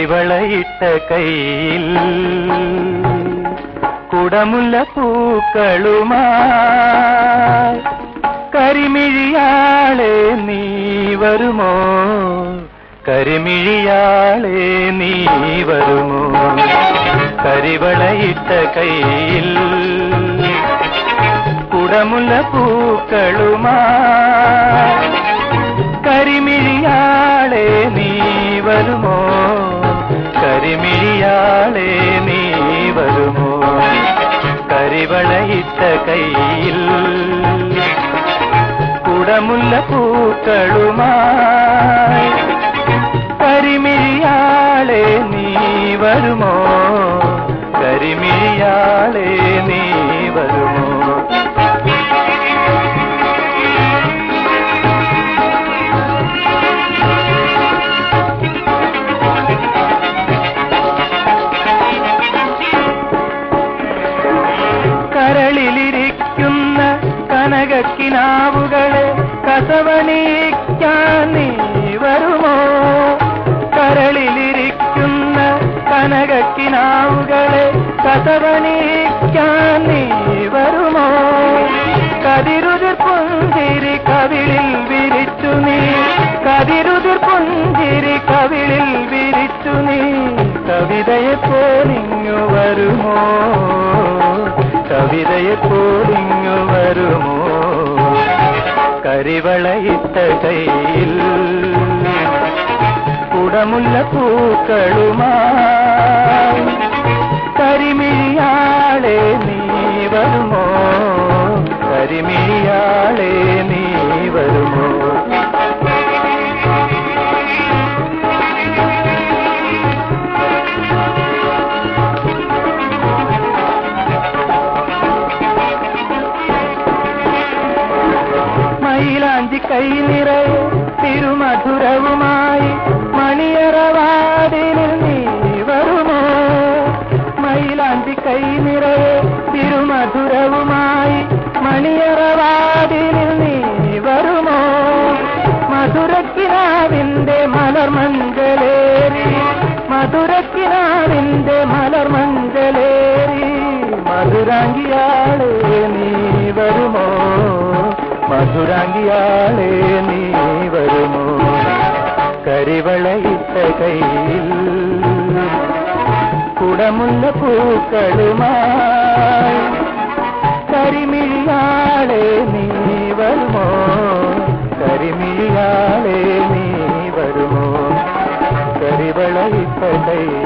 കരിവളയിട്ട കയ്യിൽ കുടമുല്ല പൂക്കളുമായി കരിമിഴിയാളെ നീ വരുമോ? കരിമിഴിയാളെ നീ വരുമോ? കരിവളയിട്ട കയ്യിൽ കുടമുല്ല പൂക്കളുമായി കരിമിഴിയാളെ നീ വരുമോ? കരിമിഴിയാളെ നീ വരുമോ? കരിവളയിട്ട കയ്യിൽ കുടമുല്ല പൂക്കളുമായി കരിമിഴിയാളെ നീ വരുമോ? കരിമിഴിയാളെ നീ കനകക്കിനാവുകളെ കസവണിക്കാൻ നീ വരുമോ? കതിരുതിർ പുഞ്ചിരി കവിളിൽ വിരിച്ചു നീ. കതിരുതിർ പുഞ്ചിരി കവിളിൽ വിരിച്ചു നീ. കവിതയെ പോലിങ്ങു വരുമോ? കവിതയെ പോലിങ്ങു വരുമോ? കരിവളയിട്ട കയ്യിൽ കുടമുല്ല പൂക്കളുമായി കൈ നിറയെ തിരുമധുരവുമായി മണിയറവാടിനിൽ നീ വരുമോ? മൈലാഞ്ചി കൈ നിറയെ തിരുമധുരവുമായി മണിയറവാടിനിൽ നീ വരുമോ? മധുരക്കിനാവിന്റെ മലർമഞ്ചലേറി മധുരക്കിനാവിന്റെ മലർമഞ്ചലേറി മധുരാങ്കിയാളെ. மதுராங்கியாலே நீ வருமோ? கரிவளைத்த கையில் குடமுள்ள பூக்களுமாய் கரிமிழியாலே நீ வருமோ? கரிமிழியாலே நீ வருமோ? கரிவளைத்த கையில்